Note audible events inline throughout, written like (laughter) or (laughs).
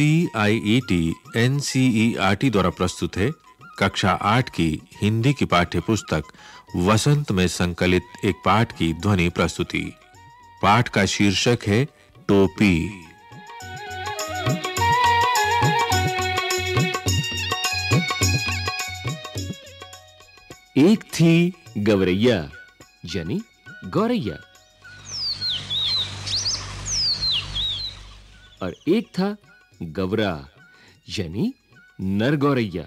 C I E T N C E R T द्वारा प्रस्तुत है कक्षा आठ की हिंदी की पाठ्य पुस्तक वसंत में संकलित एक पाठ की ध्वनि प्रस्तुति। पाठ का शीर्षक है टोपी। एक थी गवरैया, यानी गौरैया। और एक था गवरा यानी नर गौरैया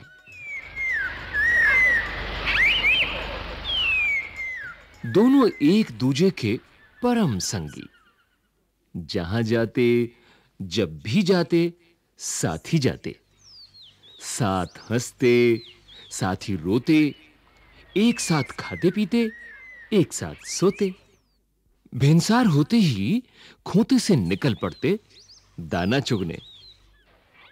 दोनों एक दूजे के परम संगी। जहाँ जाते, जब भी जाते, साथ ही जाते। साथ हँसते, साथ ही रोते, एक साथ खाते पीते, एक साथ सोते। भेंसार होते ही खोते से निकल पड़ते दाना चुगने।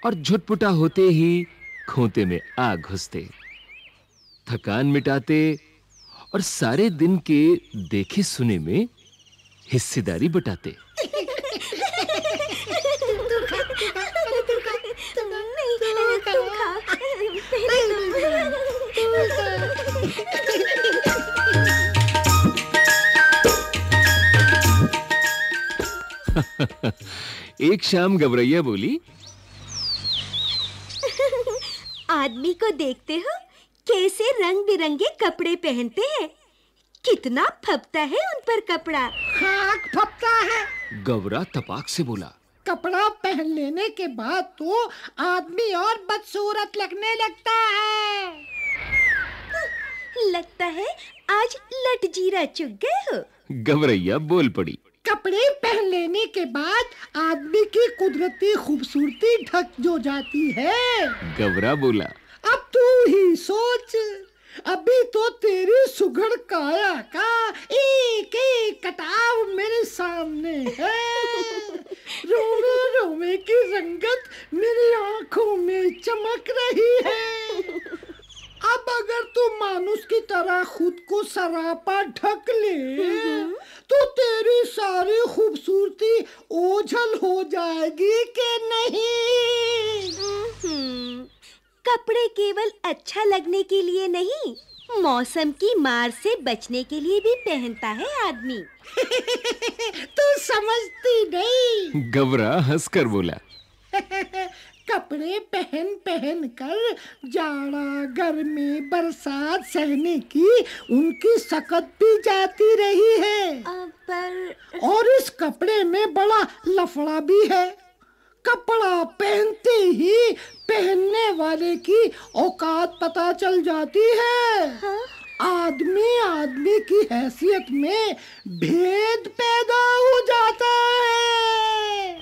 और झुटपुटा होते ही खोते में आ घुसते, थकान मिटाते और सारे दिन के देखे सुने में हिस्सेदारी बटाते। (laughs) एक शाम गबरैया बोली आदमी को देखते हो कैसे रंग बिरंगे कपड़े पहनते हैं। कितना फपता है उन पर कपड़ा। खाक फपता है। गवरा तपाक से बोला। कपड़ा पहन लेने के बाद तो आदमी और बदसूरत लगने लगता है। लगता है आज लट जीरा चुग गए हो। गवरैया बोल पड़ी। कपड़े पहन लेने के बाद आदमी की कुदरती खूबसूरती ढक जो जाती है। गवरा बोला। अब तू ही सोच अभी तो तेरी सुघड़ काया का एक एक कटाव मेरे सामने है। (laughs) रोवे रोवे की रंगत मेरी आँखों में चमक रही है। अब अगर तू मानुष की तरह खुद को सरापा ढक ले तो तेरी सारी खूबसूरती ओझल हो जाएगी कि नहीं? हम्म, कपड़े केवल अच्छा लगने के लिए नहीं मौसम की मार से बचने के लिए भी पहनता है आदमी। (laughs) तू समझती नहीं। गवरा हंसकर बोला। (laughs) कपड़े पहन पहन कर जाड़ा गर्मी बरसात सहने की उनकी सकत भी जाती रही है। पर और इस कपड़े में बड़ा लफड़ा भी है। कपड़ा पहनते ही पहनने वाले की औकात पता चल जाती है। हाँ? आदमी आदमी की हैसियत में भेद पैदा हो जाता है।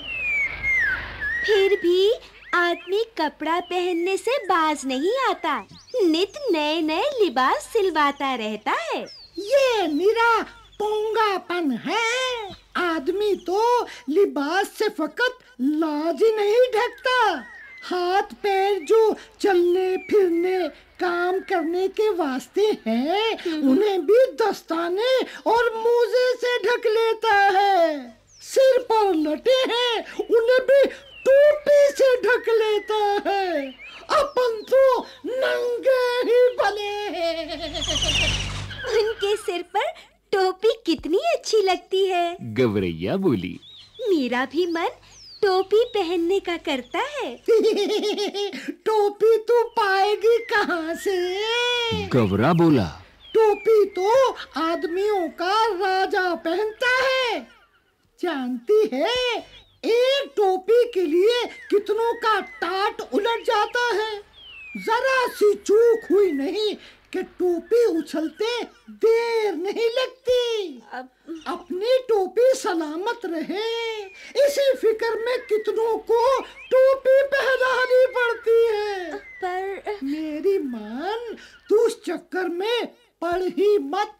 फिर भी आदमी कपड़ा पहनने से बाज नहीं आता। नित नए नए लिबास सिलवाता रहता है। ये मेरा पोंगापन है। आदमी तो लिबास से फकत लाज ही नहीं ढकता। हाथ पैर जो चलने फिरने, काम करने के वास्ते हैं, उन्हें भी दस्ताने और मोजे से ढक लेता है। सिर पर लटे हैं, उन्हें भी टोपी से ढक लेता है। अपन तो नंगे ही हैं। उनके सिर पर टोपी कितनी अच्छी लगती है। गवरैया बोली। मेरा भी मन टोपी पहनने का करता है। (laughs) टोपी तो पाएगी कहाँ से? गवरा बोला। टोपी तो आदमियों का राजा पहनता है। जानती है एक टोपी के लिए कितनों का टाट उलट जाता है। जरा सी चूक हुई नहीं कि टोपी उछलते देर नहीं लगती। अब अपनी टोपी सलामत रहे। इसी फ़िक्र में कितनों को टोपी पहनानी पड़ती है। पर मेरी मान तू उस चक्कर में पड़ ही मत।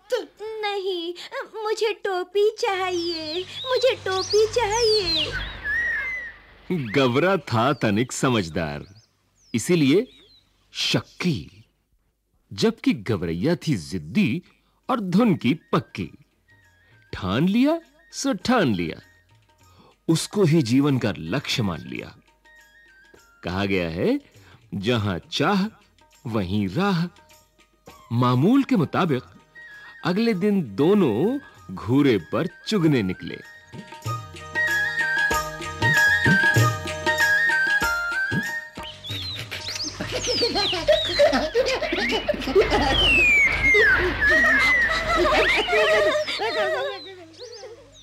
नहीं, मुझे टोपी चाहिए, मुझे टोपी चाहिए। गवरा था तनिक समझदार, इसीलिए शक्की, जबकि गवरैया थी जिद्दी और धुन की पक्की। ठान लिया, सो ठान लिया, उसको ही जीवन का लक्ष्य मान लिया। कहा गया है, जहाँ चाह, वहीं राह। मामूल के मुताबिक अगले दिन दोनों घूरे पर चुगने निकले।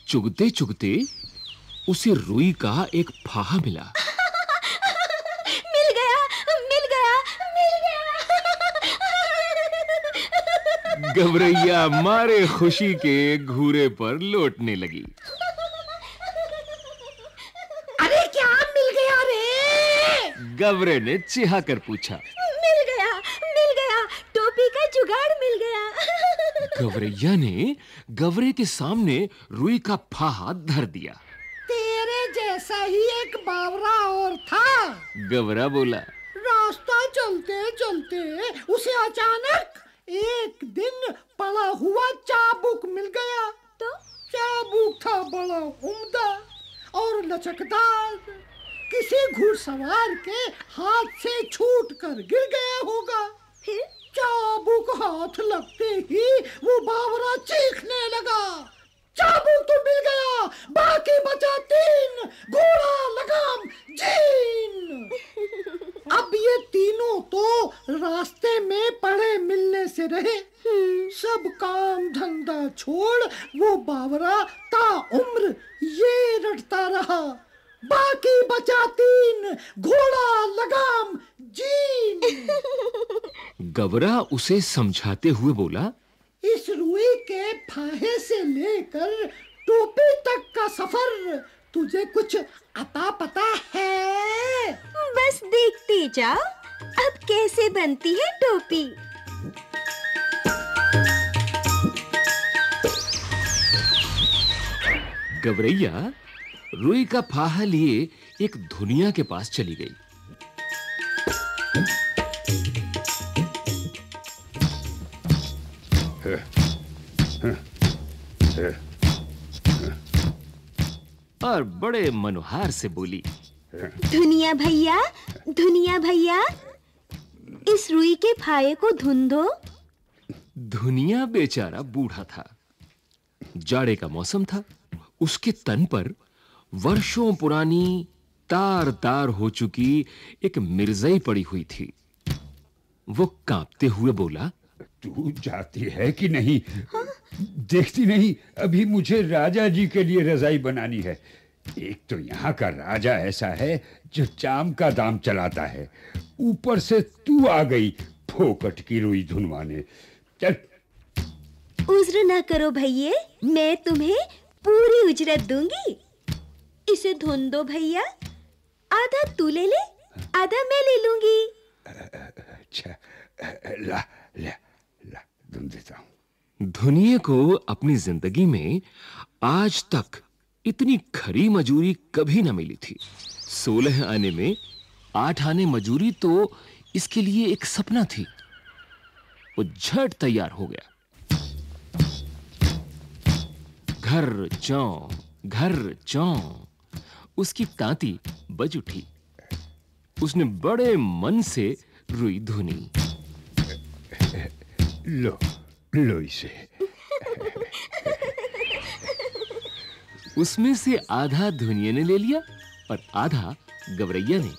चुगते चुगते उसे रुई का एक फाहा मिला गया मिल गया मिल गया गवरैया मारे खुशी के घूरे पर लौटने लगी। अरे क्या मिल गया रे? गवरे ने चिहा कर पूछा। मिल गया मिल गया टोपी का जुगाड़ मिल गया। गवरैया ने गवरे के सामने रुई का फाहा धर दिया। तेरे जैसा ही एक बावरा और था। गवरा बोला रास्ता चलते चलते उसे अचानक एक दिन पड़ा हुआ चाबुक मिल गया। तो? चाबुक था बड़ा उम्दा और लचकदार। किसी घुड़सवार के हाथ से छूट कर गिर गया होगा। फिर? चाबुक हाथ लगते ही वो बावरा चीखने लगा। चाबुक तो मिल गया बाकी बचा तीन। घोड़ा लगाम जीन। (laughs) अब ये तीनों तो रास्ते में पड़े मिलने से रहे। सब काम धंधा छोड़ वो बावरा ता उम्र ये रटता रहा। बाकी बचा तीन घोड़ा लगाम जीन। गवरा उसे समझाते हुए बोला इस रुई के फाहे से लेकर टोपी तक का सफ़र तुझे कुछ अता पता है। बस देखते जाओ अब कैसे बनती है टोपी? गवरैया रुई का फाहा लिए एक धुनिया के पास चली गई। और बड़े मनोहार से बोली धुनिया भैया धुनिया भैया इस रुई के फाये को धुन दो। धुनिया बेचारा बूढ़ा था। जाड़े का मौसम था। उसके तन पर वर्षों पुरानी तार तार हो चुकी एक मिर्जई पड़ी हुई थी। वो कांपते हुए बोला तू जाती है कि नहीं? देखती नहीं अभी मुझे राजा जी के लिए रजाई बनानी है। एक तो यहाँ का राजा ऐसा है जो चाम का दाम चलाता है। ऊपर से तू आ गई फोकट की रुई धुनवाने। चल। उज्र ना करो भैये मैं तुम्हें पूरी उजरत दूँगी। इसे धुन दो भैया। आधा तू ले ले आधा मैं ले लूँगी। अच्छा ला ला ला धुन देता हूँ। धुनिए को अपनी ज़िंदगी में आज तक इतनी खरी मजूरी कभी न मिली थी। सोलह आने में, आठ आने मजूरी तो इसके लिए एक सपना थी। वो झट तैयार हो गया। घर चौ घर चौ। उसकी तांती बज उठी। उसने बड़े मन से रुई धुनी। लो लो इसे। उसमें से आधा धुनिया ने ले लिया और आधा गवरैया ने।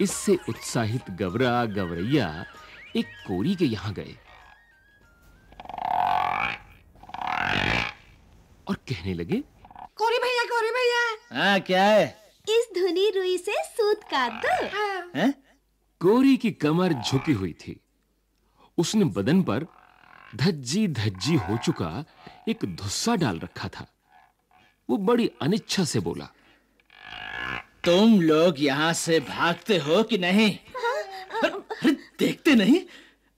इससे उत्साहित गवरा गवरैया एक कोरी के यहाँ गए। और कहने लगे कोरी भैया कोरी भैया। हाँ क्या है? इस धुनी रुई से सूत काट दो हैं? कोरी की कमर झुकी हुई थी। उसने बदन पर धज्जी धज्जी हो चुका एक धुस्सा डाल रखा था। वो बड़ी अनिच्छा से बोला तुम लोग यहाँ से भागते हो कि नहीं? अरे, देखते नहीं?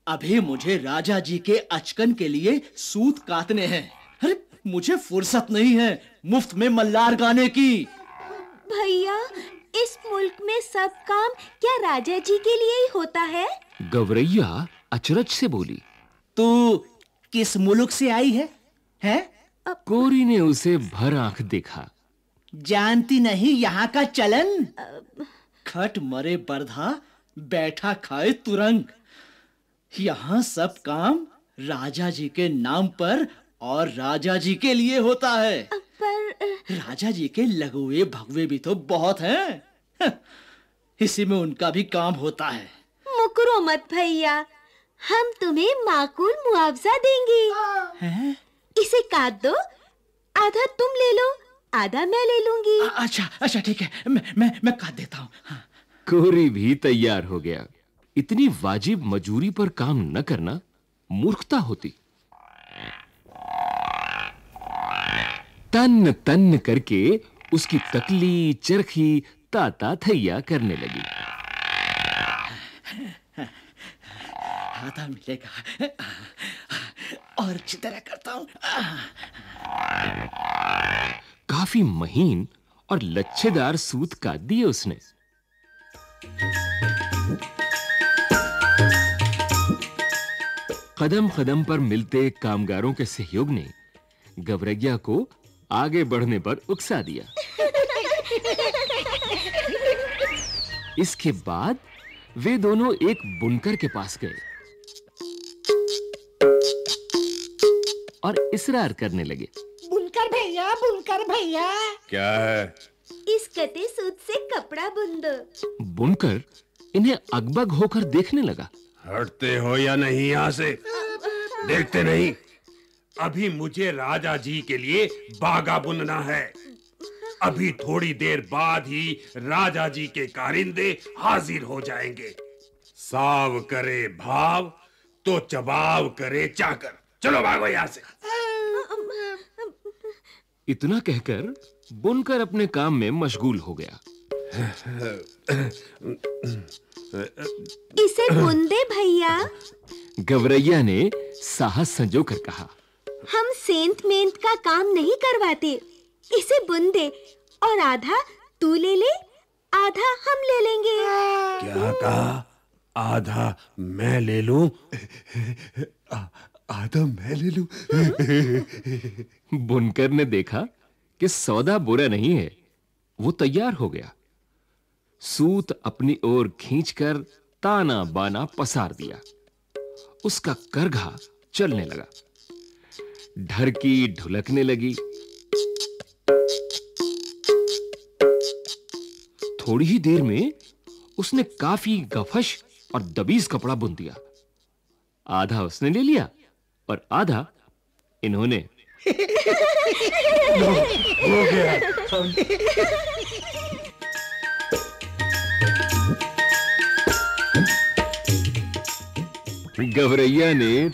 अभी मुझे राजा जी के अचकन के लिए सूत काटने हैं। अरे मुझे फुर्सत नहीं है मुफ़्त में मल्लार गाने की। भैया इस मुल्क में सब काम क्या राजा जी के लिए ही होता है? गवरैया अचरज से बोली तू किस मुल्क से आई है? हैं? कोरी ने उसे भर आँख देखा। जानती नहीं यहाँ का चलन? खट मरे बरधा बैठा खाए तुरंग। यहाँ सब काम राजा जी के नाम पर और राजा जी के लिए होता है। पर राजा जी के लघुए भगवे भी तो बहुत हैं। (laughs) इसी में उनका भी काम होता है। मुकरो मत भैया। हम तुम्हें माकूल मुआवजा देंगे। हैं? इसे काट दो। आधा तुम ले लो आधा मैं ले लूँगी। अच्छा अच्छा ठीक है। मैं मैं मैं काट देता हूँ। हाँ। कोरी भी तैयार हो गया। इतनी वाजिब मजूरी पर काम न करना मूर्खता होती। तन तन करके उसकी तकली चरखी ताता थैया करने लगी। आधा मिलेगा। और अच्छी तरह करता हूँ। काफ़ी महीन और लच्छेदार सूत काट दिए उसने। कदम कदम पर मिलते कामगारों के सहयोग ने गवरैया को आगे बढ़ने पर उकसा दिया। इसके बाद वे दोनों एक बुनकर के पास गए। और इसरार करने लगे। बुनकर भैया बुनकर भैया। क्या है? इस कटे सूत से कपड़ा बुन दो बुनकर इन्हें अगबग होकर देखने लगा। हटते हो या नहीं यहाँ से? देखते नहीं। अभी मुझे राजा जी के लिए बागा बुनना है। अभी थोड़ी देर बाद ही राजा जी के कारिंदे हाजिर हो जाएँगे। साव करे भाव तो चबाव करे चाकर। चलो भागो यहाँ से। इतना कहकर बुनकर अपने काम में मशगूल हो गया। इसे बुन दे भैया। गवरैया ने साहस संजो कर कहा। हम सेंत मेंत का काम नहीं करवाते। इसे बुन दे और आधा तू ले ले आधा हम ले लेंगे। क्या कहा? आधा मैं ले लूँ? आधा मैं ले लूँ। बुनकर ने देखा कि सौदा बुरा नहीं है, वो तैयार हो गया। सूत अपनी ओर खींचकर ताना बाना पसार दिया। उसका करघा चलने लगा। ढरकी ढुलकने लगी। थोड़ी ही देर में उसने काफ़ी गफश और दबीज कपड़ा बुन दिया। आधा उसने ले लिया। और आधा इन्होंने। हो गया गवरैया ने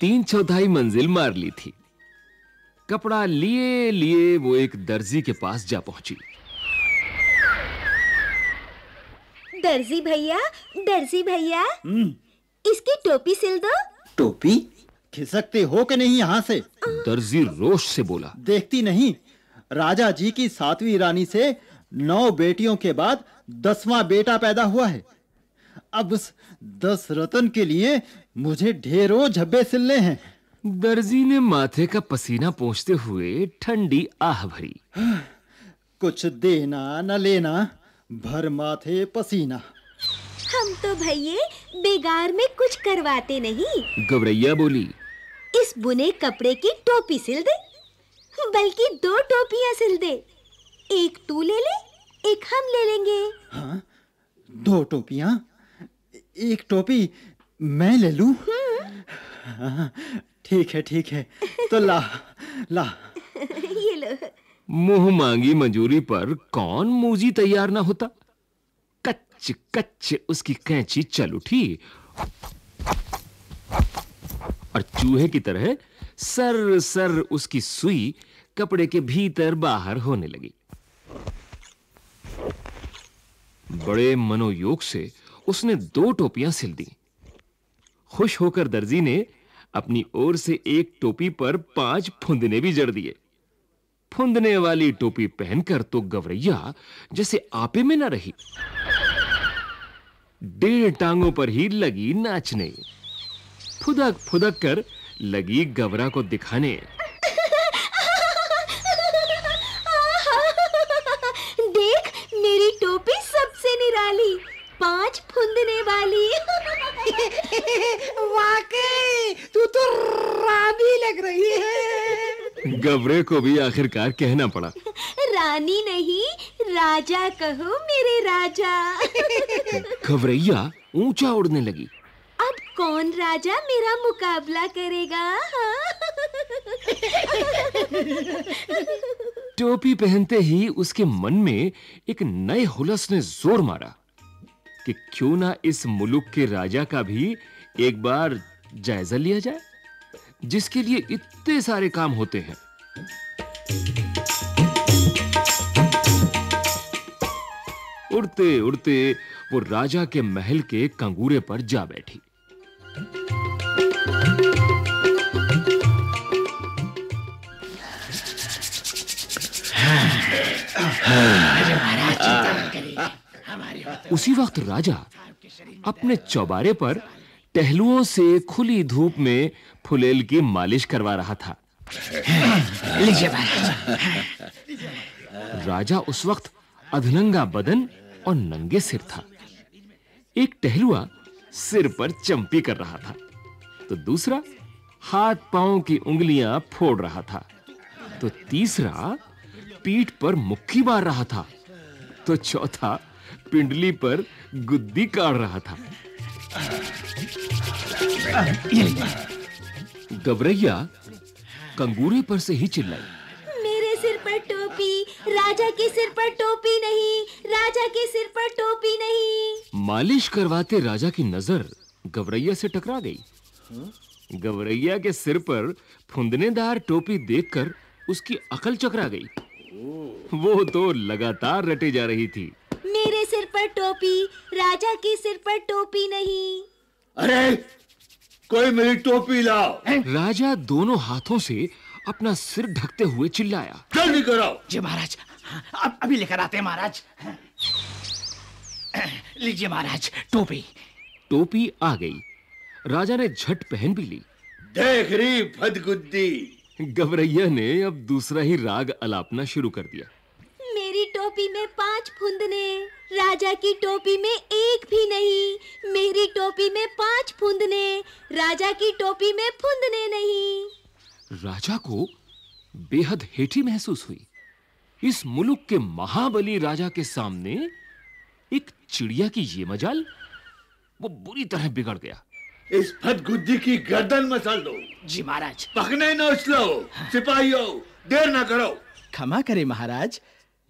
तीन चौथाई मंजिल मार ली थी। कपड़ा लिए लिए वो एक दर्जी के पास जा पहुँची। दर्जी भैया दर्जी भैया। इसकी टोपी सिल दो। टोपी? खिसकते हो कि नहीं यहाँ से? दर्जी रोष से बोला। देखती नहीं। राजा जी की सातवीं रानी से नौ बेटियों के बाद दसवां बेटा पैदा हुआ है। अब उस दस रतन के लिए मुझे ढेरों झब्बे सिलने हैं। दर्जी ने माथे का पसीना पोंछते हुए ठंडी आह भरी। कुछ देना न लेना भर माथे पसीना। हम तो भैये बेगार में कुछ करवाते नहीं। गौरैया बोली इस बुने कपड़े की टोपी सिल दे। बल्कि दो टोपियाँ सिल दे। एक तू ले ले एक हम ले लेंगे। हाँ? दो टोपियाँ? एक टोपी मैं ले लूँ? हाँ, ठीक है ठीक है। तो ला ला। (laughs) ये लो। मुँह मांगी मंजूरी पर कौन मूजी तैयार ना होता? कच्च कच्च उसकी कैंची चल उठी। और चूहे की तरह सर सर उसकी सुई कपड़े के भीतर बाहर होने लगी। बड़े मनोयोग से उसने दो टोपियाँ सिल दी। खुश होकर दर्जी ने अपनी ओर से एक टोपी पर पाँच फुंदने भी जड़ दिए। फुंदने वाली टोपी पहनकर तो गवरैया जैसे आपे में न रही। डेढ़ टांगों पर ही लगी नाचने। फुदक फुदक कर लगी गवरा को दिखाने। देख मेरी टोपी सबसे निराली पाँच फुंदने वाली। वाकई तू तो रानी लग रही है। गवरे को भी आखिरकार कहना पड़ा। रानी नहीं राजा कहो मेरे राजा। (laughs) गवरैया ऊँचा उड़ने लगी। कौन राजा मेरा मुकाबला करेगा? टोपी पहनते ही उसके मन में एक नए हुलस ने ज़ोर मारा कि क्यों ना इस मुल्क के राजा का भी एक बार जायजा लिया जाए, जिसके लिए इतने सारे काम होते हैं उड़ते उड़ते वो राजा के महल के कंगूरे पर जा बैठी उसी वक्त राजा अपने चौबारे पर टहलुओं से खुली धूप में फुलेल की मालिश करवा रहा था। लीजिए महाराज। राजा उस वक्त अधनंगा बदन और नंगे सिर था। एक टहलुआ सिर पर चंपी कर रहा था। तो दूसरा, हाथ पाँव की उंगलियाँ फोड़ रहा था। तो तीसरा, पीठ पर मुक्की मार रहा था। तो चौथा, पिंडली पर गुद्दी काट रहा था। गबरैया कंगूरे पर से ही चिल्लाई। मेरे सिर पर टोपी, राजा के सिर पर टोपी नहीं, राजा के सिर पर टोपी नहीं। मालिश करवाते राजा की नज़र गवरैया से टकरा गई। गवरैया के सिर पर फुंदनेदार टोपी देखकर उसकी अकल चकरा गई। वो तो लगातार रटे जा रही थी। मेरे सिर पर टोपी राजा के सिर पर टोपी नहीं। अरे कोई मेरी टोपी लाओ। राजा दोनों हाथों से अपना सिर ढकते हुए चिल्लाया। जल्दी करो जी महाराज अब अभी लेकर आते हैं महाराज। (clears throat) लीजिए महाराज टोपी। टोपी आ गई। राजा ने झट पहन भी ली। देख रही फदगुद्दी। गवरैया ने अब दूसरा ही राग अलापना शुरू कर दिया। मेरी टोपी में पाँच फुंदने राजा की टोपी में एक भी नहीं। मेरी टोपी में पाँच फुंदने राजा की टोपी में फुंदने नहीं। राजा को बेहद हेठी महसूस हुई। इस मुल्क के महाबली राजा के सामने एक चिड़िया की ये मजाल वो बुरी तरह बिगड़ गया। इस फदगुद्दी की गर्दन मसल दो। जी महाराज। पकने न उछलो सिपाहियों देर ना करो। क्षमा करें महाराज।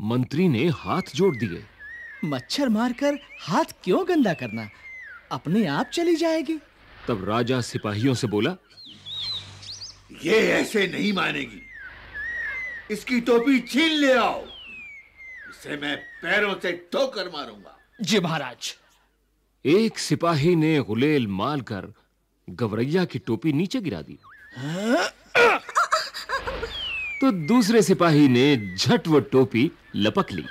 मंत्री ने हाथ जोड़ दिए। मच्छर मारकर हाथ क्यों गंदा करना? अपने आप चली जाएगी। तब राजा सिपाहियों से बोला ये ऐसे नहीं मानेगी। इसकी टोपी छीन ले आओ। इसे मैं पैरों से ठोकर मारूँगा। जी महाराज। एक सिपाही ने गुलेल मारकर गवरैया की टोपी नीचे गिरा दी। तो दूसरे सिपाही ने झट वो टोपी लपक ली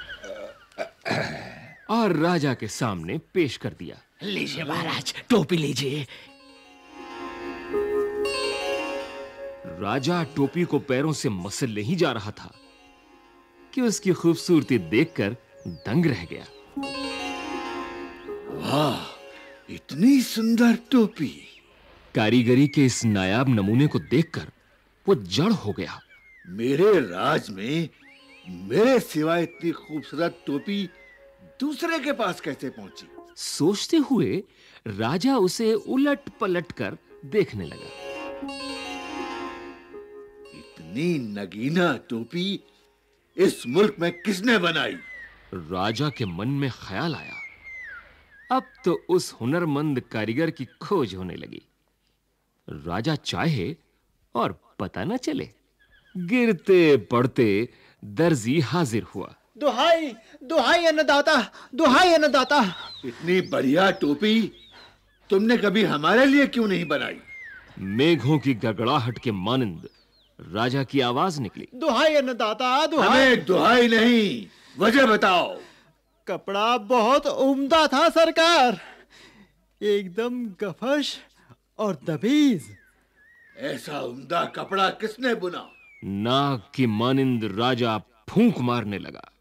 और राजा के सामने पेश कर दिया। लीजिए महाराज टोपी लीजिए। राजा टोपी को पैरों से मसल नहीं जा रहा था। कि उसकी खूबसूरती देखकर दंग रह गया। वाह इतनी सुंदर टोपी। कारीगरी के इस नायाब नमूने को देखकर वो जड़ हो गया। मेरे राज में मेरे सिवाय इतनी खूबसूरत टोपी दूसरे के पास कैसे पहुँची? सोचते हुए राजा उसे उलट पलट कर देखने लगा। इतनी नगीना टोपी इस मुल्क में किसने बनाई? राजा के मन में ख्याल आया। अब तो उस हुनरमंद कारीगर की खोज होने लगी। राजा चाहे और पता न चले। गिरते पड़ते दर्जी हाजिर हुआ। दुहाई दुहाई अन्नदाता दुहाई अन्नदाता। इतनी बढ़िया टोपी तुमने कभी हमारे लिए क्यों नहीं बनाई? मेघों की गड़गड़ाहट के मानंद राजा की आवाज़ निकली। दुहाई अन्नदाता दुहाई। हमें दुहाई नहीं। वजह बताओ। कपड़ा बहुत उम्दा था सरकार। एकदम गफश और दबीज। ऐसा उम्दा कपड़ा किसने बुना? नाग की मानिंद राजा फूंक मारने लगा।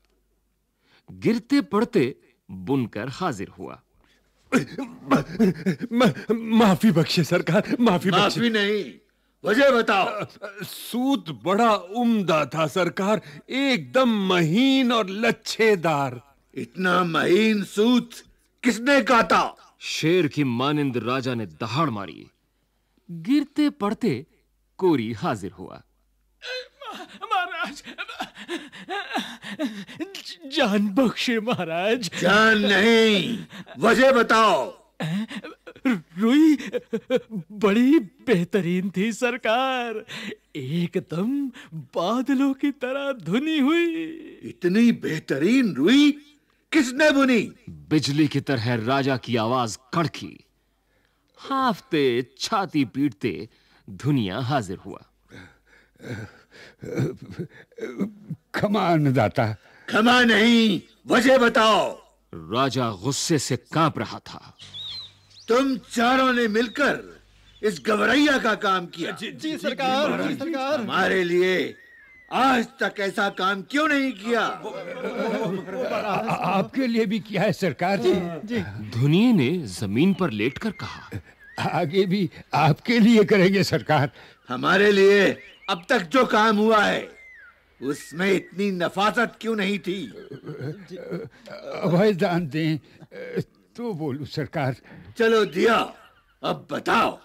गिरते पड़ते बुनकर हाजिर हुआ। माफ़ी बख्शे सरकार माफ़ी बख्शे। माफ़ी नहीं। वजह बताओ। सूत बड़ा उम्दा था सरकार एकदम महीन और लच्छेदार। इतना महीन सूत किसने काटा? शेर की मानिंद राजा ने दहाड़ मारी। गिरते पड़ते कोरी हाजिर हुआ। महाराज जान बख्शे महाराज। जान नहीं वजह बताओ। रुई बड़ी बेहतरीन थी सरकार। एकदम बादलों की तरह धुनी हुई। इतनी बेहतरीन रुई किसने बुनी? बिजली की तरह राजा की आवाज़ कड़की। हाफते छाती पीटते दुनिया हाजिर हुआ। कमान दाता क्षमा नहीं वजह बताओ। राजा गुस्से से काँप रहा था। तुम चारों ने मिलकर इस गवरैया का काम किया। जी जी सरकार जी सरकार। हमारे लिए आज तक ऐसा काम क्यों नहीं किया? आपके लिए भी किया है सरकार जी। जी धुनिये ने ज़मीन पर लेटकर कहा। आगे भी आपके लिए करेंगे सरकार। हमारे लिए अब तक जो काम हुआ है उसमें इतनी नफासत क्यों नहीं थी? अभय दान दें तो बोलू सरकार। चलो दिया अब बताओ।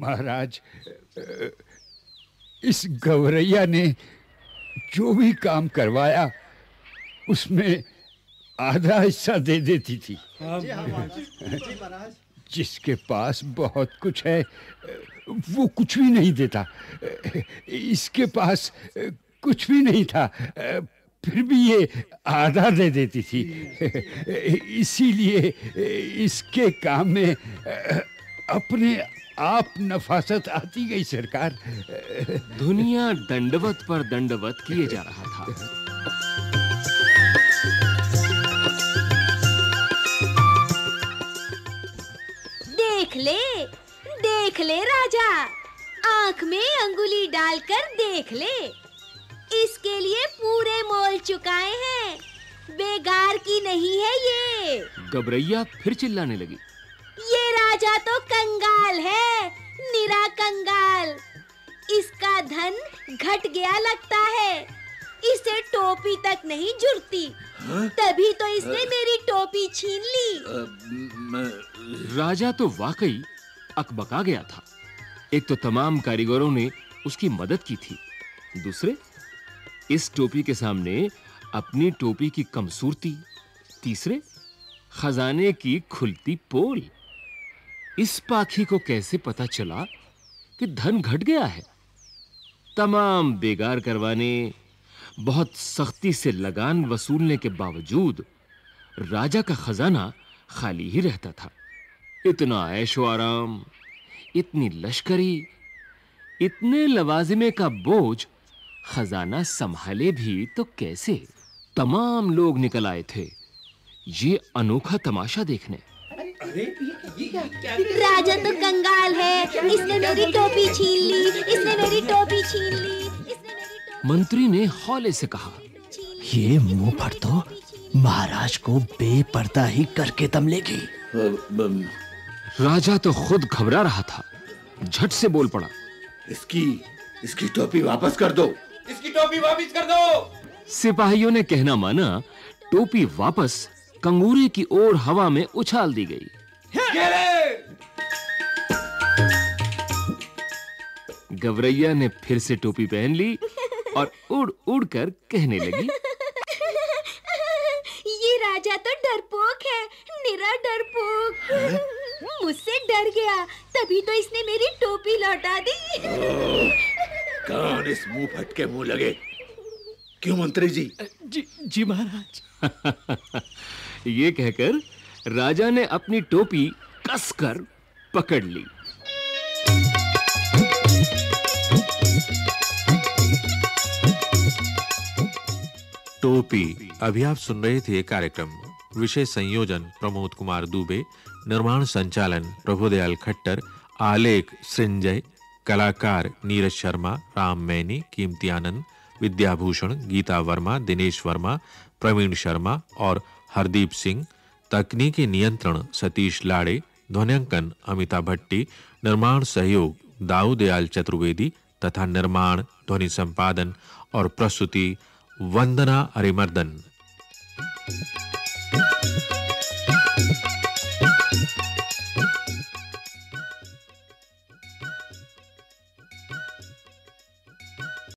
महाराज इस गवरैया ने जो भी काम करवाया उसमें आधा हिस्सा दे देती थी। जिसके पास बहुत कुछ है वो कुछ भी नहीं देता। इसके पास कुछ भी नहीं था। फिर भी ये आधा दे देती थी। इसीलिए इसके काम में अपने आप नफासत आती गई सरकार। दुनिया दंडवत पर दंडवत किए जा रहा था। देख ले देख ले राजा। आँख में अंगुली डालकर देख ले। इसके लिए पूरे मोल चुकाए हैं। बेगार की नहीं है ये। गबरैया फिर चिल्लाने लगी। ये राजा तो कंगाल है निरा कंगाल। इसका धन घट गया लगता है। इसे टोपी तक नहीं जुड़ती। तभी तो इसने मेरी टोपी छीन ली। राजा तो वाकई अकबका गया था। एक तो तमाम कारीगरों ने उसकी मदद की थी। दूसरे इस टोपी के सामने अपनी टोपी की कमसूरती, तीसरे खजाने की खुलती पोल। इस पाखी को कैसे पता चला कि धन घट गया है? तमाम बेगार करवाने, बहुत सख्ती से लगान वसूलने के बावजूद राजा का खजाना खाली ही रहता था। इतना ऐशो आराम, इतनी लश्करी, इतने लवाजिमे का बोझ खजाना संभाले भी तो कैसे? तमाम लोग निकल आए थे। ये अनोखा तमाशा देखने। अरे ये क्या राजा तो कंगाल है। इसने मेरी टोपी छीन ली। इसने मेरी टोपी छीन ली। इसने मेरी टोपी मंत्री ने हौले से कहा ये मुँह पर तो महाराज को बेपर्दा ही करके दम लेगी। राजा तो खुद घबरा रहा था। झट से बोल पड़ा इसकी इसकी टोपी वापस कर दो। इसकी टोपी वापस कर दो। सिपाहियों ने कहना माना टोपी वापस कंगूरे की ओर हवा में उछाल दी गई। गवरैया ने फिर से टोपी पहन ली और उड़ उड़ कर कहने लगी। ये राजा तो डरपोक है निरा डरपोक। मुझसे डर गया तभी तो इसने मेरी टोपी लौटा दी। कौन इस मुँह फटके मुँह लगे। क्यों मंत्री जी? जी जी महाराज। (laughs) ये कहकर राजा ने अपनी टोपी कसकर पकड़ ली। टोपी अभी आप सुन रहे थे कार्यक्रम। विषय संयोजन प्रमोद कुमार दुबे। निर्माण संचालन प्रभुदयाल खट्टर। आलेख सृंजय। कलाकार नीरज शर्मा, राम मैनी, कीमती आनंद, विद्याभूषण, गीता वर्मा, दिनेश वर्मा, प्रवीण शर्मा और हरदीप सिंह, तकनीकी नियंत्रण सतीश लाड़े, ध्वनियांकन अमिता भट्टी, निर्माण सहयोग दाऊदयाल चतुर्वेदी तथा निर्माण, ध्वनि संपादन और प्रस्तुति वंदना अरिमर्दन।